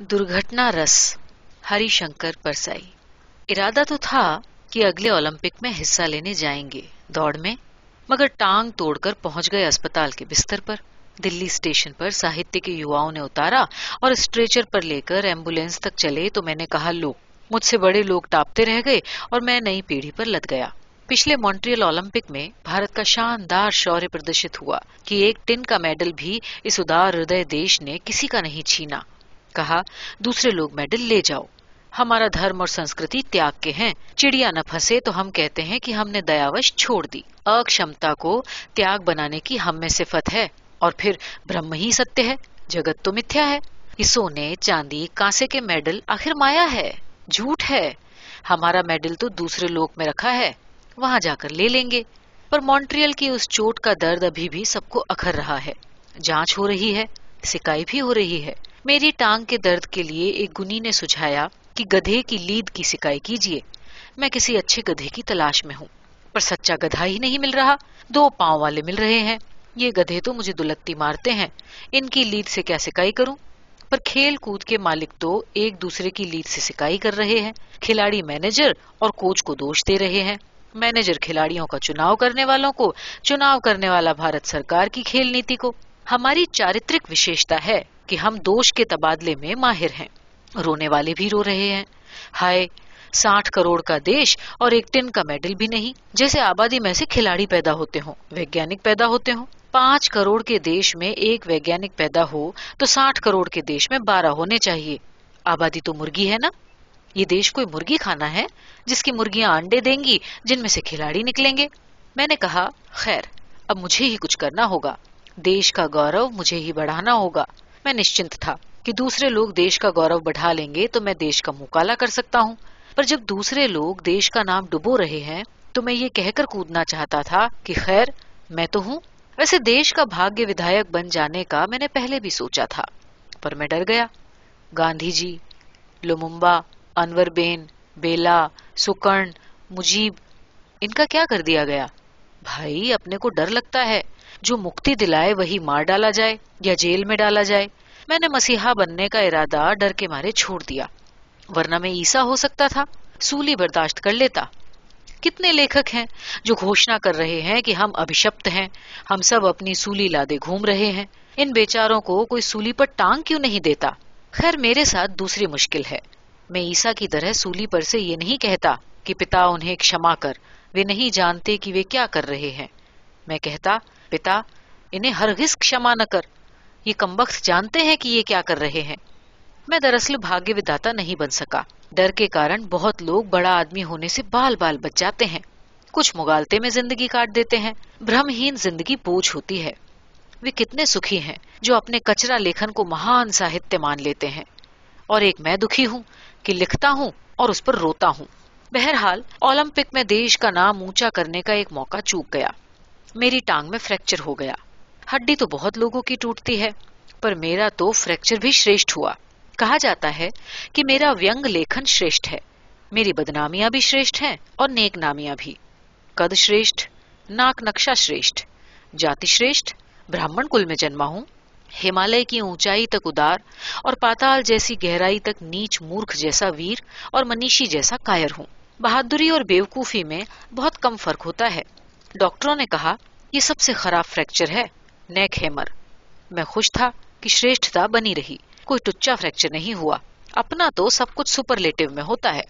درگھٹنا رس ہری شنکر پرسائی ارادہ تو تھا کہ اگلے اولمپک میں حصہ لینے جائیں گے دوڑ میں، مگر ٹانگ توڑ کر پہنچ گئے اسپتال کے بستر پر۔ دلی اسٹیشن پر ساہتیہ کے یواؤں نے اتارا اور اسٹریچر پر لے کر ایمبولینس تک چلے تو میں نے کہا لو مجھ سے بڑے لوگ ٹاپتے رہ گئے اور میں نئی پیڑھی پر لد گیا۔ پچھلے مونٹریل اولمپک میں بھارت کا شاندار شوریہ پردرشت ہوا کہ ایک ٹن کا میڈل بھی اس ادار ہردے دیش نے کسی کا نہیں چھینا۔ کہا، دوسرے لوگ میڈل لے جاؤ۔ ہمارا دھرم اور سنسکرتی تیاگ کے ہیں۔ چڑیا نہ پھنسے تو ہم کہتے ہیں کہ ہم نے دیاوش چھوڑ دی۔ اکشمتا کو تیاگ بنانے کی ہم میں صفت ہے۔ اور پھر برہم ہی ستیہ ہے۔ جگت تو متھیا ہے۔ یہ سونے، چاندی، کانسے کے میڈل آخر مایا ہے۔ جھوٹ ہے۔ ہمارا میڈل تو دوسرے لوک میں رکھا ہے۔ وہاں جا کر لے لیں گے۔ پر مونٹریل کی اس چوٹ کا درد ابھی بھی سب کو اکھر رہا ہے۔ جانچ ہو رہی ہے۔ سکائی بھی ہو رہی ہے۔ میری ٹانگ کے درد کے لیے ایک گنی نے سجھایا کہ گدھے کی لید کی سکائی کیجیے میں کسی اچھے گدھے کی تلاش میں ہوں، پر سچا گدھا ہی نہیں مل رہا۔ دو پاؤں والے مل رہے ہیں۔ یہ گدھے تو مجھے دلتی مارتے ہیں۔ ان کی لید سے کیا سکائی کروں؟ پر کھیل کود کے مالک تو ایک دوسرے کی لید سے سکائی کر رہے ہیں۔ کھلاڑی مینیجر اور کوچ کو دوش دے رہے ہیں۔ مینیجر کھلاڑیوں کا چناؤ کرنے والوں کو، چناؤ کرنے والا بھارت سرکار کی کھیل نیتی کو۔ ہماری چارترک وشیشتا ہے کہ ہم دوش کے تبادلے میں ماہر ہیں۔ رونے والے بھی رو رہے ہیں۔ ہائے، ساٹھ کروڑ کا دیش اور ایک ٹن کا میڈل بھی نہیں۔ جیسے آبادی میں سے کھلاڑی پیدا ہوتے ہوں، ویگیانک پیدا ہوتے ہوں۔ پانچ کروڑ کے دیش میں ایک ویگیانک پیدا ہو تو ساٹھ کروڑ کے دیش میں بارہ ہونے چاہیے۔ آبادی تو مرغی ہے نا؟ یہ دیش کوئی مرغی کھانا ہے جس کی مرغیاں انڈے دیں گی، جن میں سے کھلاڑی نکلیں گے؟ میں نے کہا، خیر، اب مجھے ہی کچھ کرنا ہوگا۔ دیش کا گورو مجھے ہی بڑھانا ہوگا۔ میں نشچنت تھا کہ دوسرے لوگ دیش کا گورو بڑھا لیں گے تو میں دیش کا مکالا کر سکتا ہوں۔ پر جب دوسرے لوگ دیش کا نام ڈبو رہے ہیں تو میں یہ کہہ کر کودنا چاہتا تھا کہ خیر، میں تو ہوں۔ ویسے دیش کا بھاگیہ ودھایک بن جانے کا میں نے پہلے بھی سوچا تھا، پر میں ڈر گیا۔ گاندھی جی لومبا انور بین بیلا، سکرن، مجیب، ان کا کیا کر دیا گیا؟ بھائی، اپنے کو ڈر لگتا ہے۔ جو مکتی دلائے وہی مار ڈالا جائے یا جیل میں ڈالا جائے۔ میں نے مسیحا بننے کا ارادہ ڈر کے مارے چھوڑ دیا۔ ورنہ میں عیسا ہو سکتا تھا، سولی برداشت کر لیتا۔ کتنے لیکھک ہیں جو گھوشنا کر رہے ہیں کہ ہم ابھشپت ہیں، ہم سب اپنی سولی لادے گھوم رہے ہیں۔ ان بیچاروں کو کوئی سولی پر ٹانگ کیوں نہیں دیتا؟ خیر، میرے ساتھ دوسری مشکل ہے۔ میں عیسا کی طرح سولی پر سے یہ نہیں کہتا کہ پتا انہیں کشما کر۔ وہ نہیں جانتے کہ وہ کیا کر رہے ہیں۔ میں کہتا پتا انہیں ہرگز کشما نہ کر۔ یہ کمبخت جانتے ہیں کہ یہ کیا کر رہے ہیں۔ میں دراصل بھاگیہ وداتا نہیں بن سکا۔ ڈر کے کارن بہت لوگ بڑا آدمی ہونے سے بال بال بچ جاتے ہیں۔ کچھ مغالتے میں زندگی کاٹ دیتے ہیں۔ برہم ہین زندگی پوچھ ہوتی ہے۔ وہ کتنے سکھی ہیں جو اپنے کچرا لیکھن کو مہان ساہتیہ مان لیتے ہیں۔ اور ایک میں دکھی ہوں کہ لکھتا ہوں اور اس پر روتا ہوں۔ بہرحال، اولمپک میں دیش کا نام اونچا کرنے کا ایک موقع چوک گیا۔ میری ٹانگ میں فریکچر ہو گیا۔ ہڈی تو بہت لوگوں کی ٹوٹتی ہے، پر میرا تو فریکچر بھی شریشٹ ہوا۔ کہا جاتا ہے کہ میرا ویگ لیکھن شریشٹ ہے۔ میری بدنامیاں بھی شریشٹ ہیں اور نیک نامیاں بھی۔ قد شریشٹ، ناک نقشہ شریشٹ، جاتی شریشٹ، براہمن کل میں جنما ہوں۔ ہمالے کی اونچائی تک ادار اور پاتال جیسی گہرائی تک نیچ مورکھ جیسا ویر اور منیشی جیسا کائر ہوں۔ بہادری اور بیوقوفی میں بہت کم فرق ہوتا ہے۔ ڈاکٹروں نے کہا، یہ سب سے خراب فریکچر ہے، نیک ہیمر میں خوش تھا کہ شریشتا بنی رہی۔ کوئی ٹچا فریکچر نہیں ہوا۔ اپنا تو سب کچھ سپرلیٹو میں ہوتا ہے۔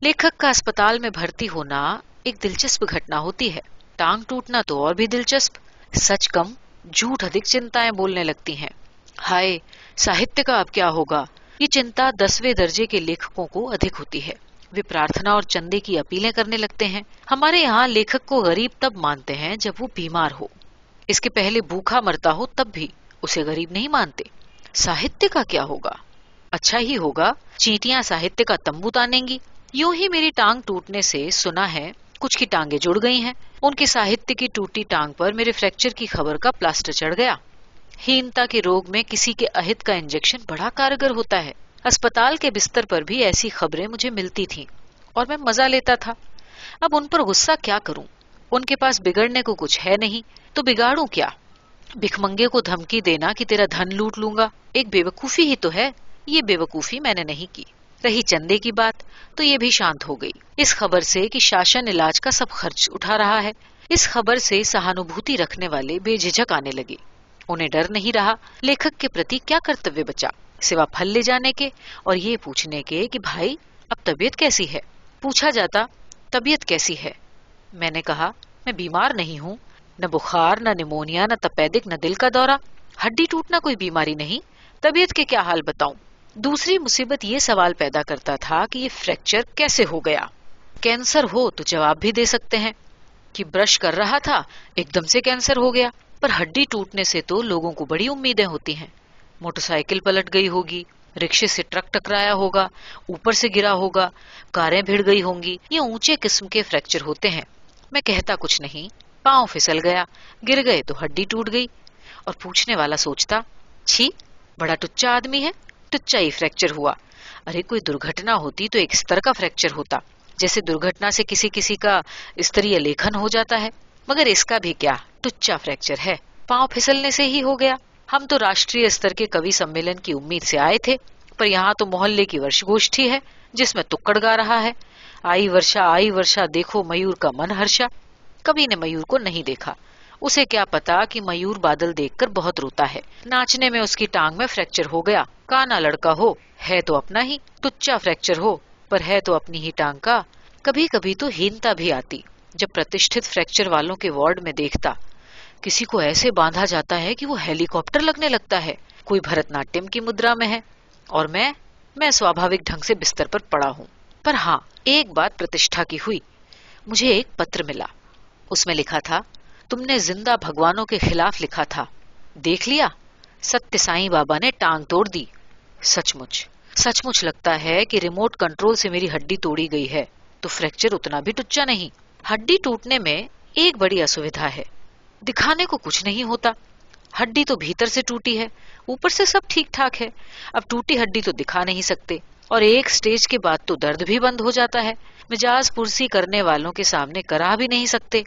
لیکھک کا اسپتال میں بھرتی ہونا ایک دلچسپ گھٹنا ہوتی ہے۔ ٹانگ ٹوٹنا تو اور بھی دلچسپ۔ سچ کم، جھوٹ ادھک چنتائیں بولنے لگتی ہیں۔ ہائے، ساہتیہ کا اب کیا ہوگا؟ یہ چنتا دسویں درجے کے لیکھکوں کو ادھک ہوتی ہے۔ وہ پرارتھنا اور چندے کی اپیلیں کرنے لگتے ہیں ہمارے یہاں لیکھک کو غریب تب مانتے ہیں جب وہ بیمار ہو اس کے پہلے بھوکھا مرتا ہو تب بھی اسے غریب نہیں مانتے ساہتیہ کا کیا ہوگا اچھا ہی ہوگا چیٹیاں ساہتیہ کا تمبو تانیں گی یوں ہی میری ٹانگ ٹوٹنے سے سنا ہے کچھ کی ٹانگیں جڑ گئی ہیں ان کے ساہتیہ کی ٹوٹی ٹانگ پر میرے فریکچر کی خبر کا پلاسٹر چڑھ گیا ہینتا کے روگ میں کسی کے اہت کا انجیکشن بڑا کارگر ہوتا ہے اسپتال کے بستر پر بھی ایسی خبریں مجھے ملتی تھیں اور میں مزہ لیتا تھا۔ اب ان پر غصہ کیا کروں؟ ان کے پاس بگڑنے کو کچھ ہے نہیں، تو بگاڑوں کیا؟ بکھمنگے کو دھمکی دینا کہ تیرا دھن لوٹ لوں گا؟ ایک بے وقوفی ہی تو ہے، یہ بے وقوفی میں نے نہیں کی۔ رہی چندے کی بات تو یہ بھی شانت ہو گئی۔ اس خبر سے کہ شاشن علاج کا سب خرچ اٹھا رہا ہے، اس خبر سے سہانوتی رکھنے والے بے جھجک آنے لگے۔ انہیں ڈر نہیں رہا، لیکھک کے پرتی کیا کرتویہ بچا؟ سوا پھل لے جانے کے اور یہ پوچھنے کے کہ بھائی، اب طبیعت کیسی ہے؟ پوچھا جاتا، طبیعت کیسی ہے؟ میں نے کہا، میں بیمار نہیں ہوں، نہ بخار، نہ نمونیا، نہ تپیدک، نہ دل کا دورہ۔ ہڈی ٹوٹنا کوئی بیماری نہیں۔ طبیعت کے کیا حال بتاؤں؟ دوسری مصیبت یہ سوال پیدا کرتا تھا کہ یہ فریکچر کیسے ہو گیا؟ کینسر ہو تو جواب بھی دے سکتے ہیں کہ برش کر رہا تھا، ایک دم سے کینسر ہو گیا۔ پر ہڈی ٹوٹنے سے تو لوگوں کو بڑی امیدیں ہوتی ہیں۔ موٹر سائیکل پلٹ گئی ہوگی، رکشے سے ٹرک ٹکرایا ہوگا، اوپر سے گرا ہوگا، کاریں بھیڑ گئی ہوں گی، یہ اونچے قسم کے فریکچر ہوتے ہیں۔ میں کہتا کچھ نہیں، پاؤں پھسل گیا، گر گئے تو ہڈی ٹوٹ گئی۔ اور پوچھنے والا سوچتا، چھی، بڑا ٹچا آدمی ہے، ٹچا ہی فریکچر ہوا۔ ارے، کوئی درگھٹنا ہوتی تو ایک استر کا فریکچر ہوتا۔ جیسے درگھٹنا سے کسی کسی کا استری لیکھن ہو جاتا ہے، مگر اس کا بھی کیا، ٹچا فریکچر ہے۔ پاؤں پھسلنے سے ہی ہو گیا۔ ہم تو راشٹری استر کے کوی سمیلن کی امید سے آئے تھے، پر یہاں تو محلے کی ورش گوشٹھی ہے، جس میں تکڑ گا رہا ہے۔ آئی ورشا آئی ورشا، دیکھو میور کا من ہرشا۔ کبھی نے میور کو نہیں دیکھا۔ اسے کیا پتا کہ میور بادل دیکھ کر بہت روتا ہے۔ ناچنے میں اس کی ٹانگ میں فریکچر ہو گیا۔ کانا لڑکا ہو، ہے تو اپنا ہی ٹچا فریکچر ہو، پر ہے تو اپنی ہی ٹانگ کا۔ کبھی کبھی تو ہینتا بھی آتی، جب پرتشٹھت فریکچر والوں کے وارڈ میں دیکھتا۔ کسی کو ایسے باندھا جاتا ہے کہ وہ ہیلی کاپٹر لگنے لگتا ہے۔ کوئی بھرت ناٹیم کی مدرا میں ہے اور میں میں سواوک ڈھنگ سے بستر پر پڑا ہوں۔ پر ہاں ایک بات پرتشٹھا کی ہوئی۔ مجھے ایک پتر ملا۔ اس میں لکھا تھا، تم نے زندہ بھگوانوں کے خلاف لکھا تھا۔ دیکھ لیا؟ ستیہ سائی بابا نے ٹانگ توڑ دی۔ سچ مچ۔ سچ مچ لگتا ہے کہ ریموٹ کنٹرول سے میری ہڈی توڑی گئی ہے۔ تو فریکچر اتنا بھی ٹچا نہیں۔ ہڈی ٹوٹنے میں ایک بڑی اسویدھا ہے۔ دکھانے کو کچھ نہیں ہوتا۔ ہڈی تو بھیتر سے ٹوٹی ہے، اوپر سے سب ٹھیک ٹھاک ہے۔ اب ٹوٹی ہڈی تو دکھا نہیں سکتے۔ اور ایک سٹیج کے بعد تو درد بھی بند ہو جاتا ہے۔ مجاز پرسی کرنے والوں کے سامنے کرا بھی نہیں سکتے۔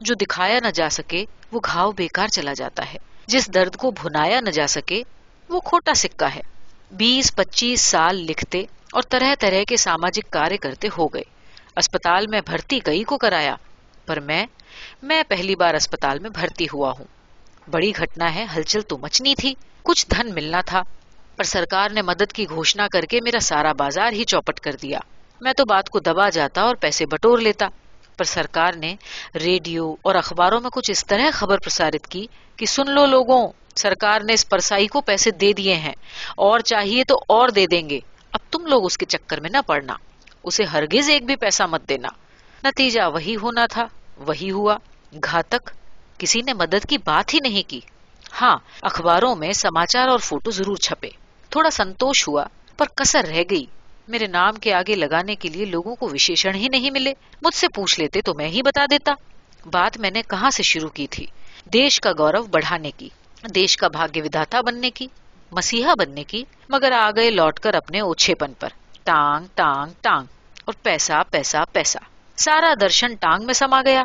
جو دکھایا نہ جا سکے، وہ گھاؤ بیکار چلا جاتا ہے۔ جس درد کو بھنایا نہ جا سکے، وہ کھوٹا سکہ ہے۔ بیس، پچیس سال لکھتے اور طرح طرح کے ساماجک کاریہ کرتے ہو گئے۔ اسپتال میں بھرتی کئی کو کرایا۔ پر میں میں پہلی بار اسپتال میں بھرتی ہوا ہوں۔ بڑی گھٹنا ہے، ہلچل تو مچنی تھی۔ کچھ دھن ملنا تھا، پر سرکار نے مدد کی گھوشنا کر کے میرا سارا بازار ہی چوپٹ کر دیا۔ میں تو بات کو دبا جاتا اور پیسے بٹور لیتا، پر سرکار نے ریڈیو اور اخباروں میں کچھ اس طرح خبر پرسارت کی کہ سن لو لوگوں، سرکار نے اس پرسائی کو پیسے دے دیے ہیں۔ اور چاہیے تو اور دے دیں گے۔ اب تم لوگ اس کے چکر میں نہ پڑنا، اسے ہرگز ایک بھی پیسہ مت دینا۔ نتیجہ وہی ہونا تھا، وہی ہوا۔ گھاتک، کسی نے مدد کی بات ہی نہیں کی۔ ہاں اخباروں میں سماچار اور فوٹو ضرور چھپے۔ تھوڑا سنتوش ہوا، پر کسر رہ گئی۔ میرے نام کے آگے لگانے کے لیے لوگوں کو وشیشن ہی نہیں ملے۔ مجھ سے پوچھ لیتے تو میں ہی بتا دیتا۔ بات میں نے کہاں سے شروع کی تھی؟ دیش کا گورو بڑھانے کی، دیش کا بھاگیہ وداتا بننے کی، مسیحا بننے کی، مگر آ گئے لوٹ کر اپنے اوچھے پن پر۔ ٹانگ ٹانگ ٹانگ، اور پیسہ پیسہ پیسہ۔ سارا درشن ٹانگ میں سما گیا۔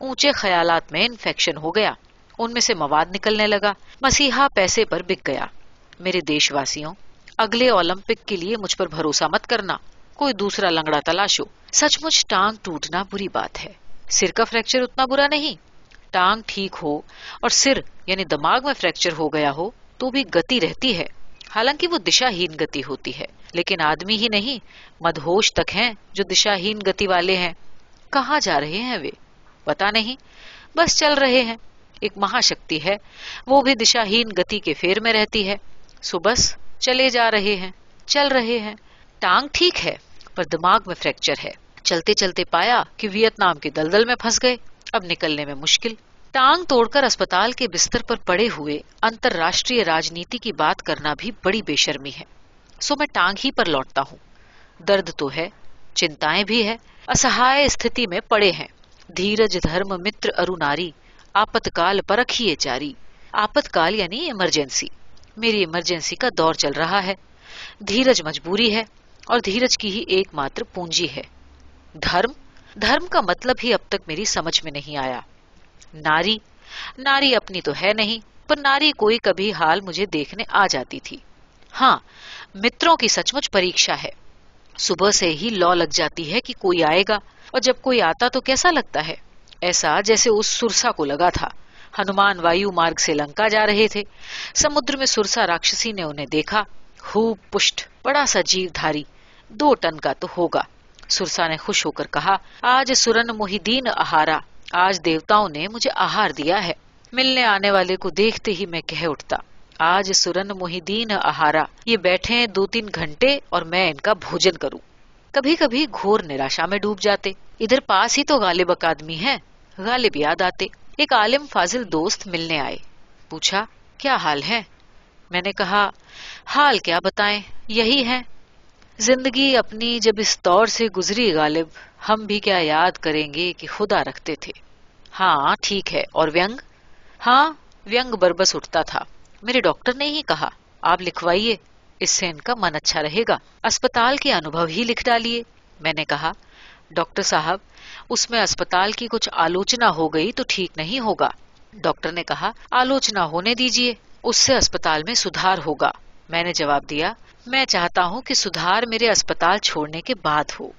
اونچے خیالات میں انفیکشن ہو گیا۔ ان میں سے مواد نکلنے لگا۔ مسیحا پیسے پر بک گیا۔ میرے دیش واسیوں اگلے اولمپک کے لیے مجھ پر بھروسہ مت کرنا۔ کوئی دوسرا لنگڑا تلاشو۔ سچ مچ ٹانگ ٹوٹنا بری بات ہے۔ سر کا فریکچر اتنا برا نہیں۔ ٹانگ ٹھیک ہو اور سر یعنی دماغ میں فریکچر ہو گیا ہو تو بھی گتی رہتی ہے۔ حالانکہ وہ دشا ہین گتی ہوتی ہے۔ لیکن آدمی ہی نہیں، مدہوش تک ہیں جو دشا ہین گتی والے ہیں۔ کہاں جا رہے ہیں وہ؟ پتا نہیں۔ بس چل رہے ہیں۔ ایک مہا شکتی ہے۔ وہ بھی دشا ہین گتی کے پھیر میں رہتی ہے۔ سو بس چلے جا رہے ہیں۔ چل رہے ہیں۔ ٹانگ ٹھیک ہے، پر دماغ میں فریکچر ہے۔ چلتے چلتے پایا کہ ویتنام کے دلدل میں پھنس گئے۔ اب نکلنے میں مشکل۔ ٹانگ توڑ کر اسپتال کے بستر پر پڑے ہوئے انتر راشٹریہ راجنیتی کی بات کرنا بھی بڑی بے شرمی ہے۔ سو میں ٹانگ ہی پر لوٹتا ہوں۔ درد تو ہے۔ چنتائیں بھی ہے اسہائے استھتی میں پڑے ہیں۔ دھیرج دھرم متر اروناری آپت کال پرکھیے چاری۔ آپت کال یعنی ایمرجنسی میری ایمرجنسی کا دور چل رہا ہے۔ دھیرج مجبوری ہے اور دھیرج کی ہی ایک ماتر پونجی ہے۔ دھرم؟ دھرم کا مطلب ہی اب تک میری سمجھ میں نہیں آیا۔ ناری؟ ناری اپنی تو ہے نہیں، پر ناری کوئی کبھی حال مجھے دیکھنے آ جاتی تھی۔ ہاں متروں کی سچ مچ پریشا ہے۔ صبح سے ہی لو لگ جاتی ہے کہ کوئی آئے گا، اور جب کوئی آتا تو کیسا لگتا ہے؟ ایسا جیسے اس سرسا کو لگا تھا۔ ہنومان وایو مارگ سے لنکا جا رہے تھے۔ سمدر میں سرسا راکشسی نے انہیں دیکھا۔ خوب پشٹ بڑا سا جیو دھاری دو ٹن کا تو ہوگا۔ سرسا نے خوش ہو کر کہا، آج سورن محدین آہارا آج دیوتاؤں نے مجھے آہار دیا ہے۔ ملنے آنے والے کو دیکھتے ہی میں کہہ اٹھتا۔ آج سرن محدین اہارا۔ یہ بیٹھے دو تین گھنٹے اور میں ان کا بھوجن کروں۔ کبھی کبھی گھور نراشا میں ڈوب جاتے۔ ادھر پاس ہی تو غالب اکادمی ہے غالب یاد آتے۔ ایک عالم فاضل دوست ملنے آئے۔ پوچھا، کیا حال ہے؟ میں نے کہا، حال کیا بتائیں؟ یہی ہے زندگی اپنی جب اس دور سے گزری غالب، ہم بھی کیا یاد کریں گے کہ خدا رکھتے تھے۔ ہاں ٹھیک ہے۔ اور ویئنگ ہاں ویگ بربس اٹھتا تھا۔ میرے ڈاکٹر نے ہی کہا، آپ لکھوائیے، اس سے ان کا من اچھا رہے گا۔ اسپتال کے انوبھو ہی لکھ ڈالیے۔ میں نے کہا، ڈاکٹر صاحب، اس میں اسپتال کی کچھ آلوچنا ہو گئی تو ٹھیک نہیں ہوگا۔ ڈاکٹر نے کہا، آلوچنا ہونے دیجیے اس سے اسپتال میں سدھار ہوگا۔ میں نے جواب دیا، میں چاہتا ہوں کہ سدھار میرے اسپتال چھوڑنے کے بعد ہو۔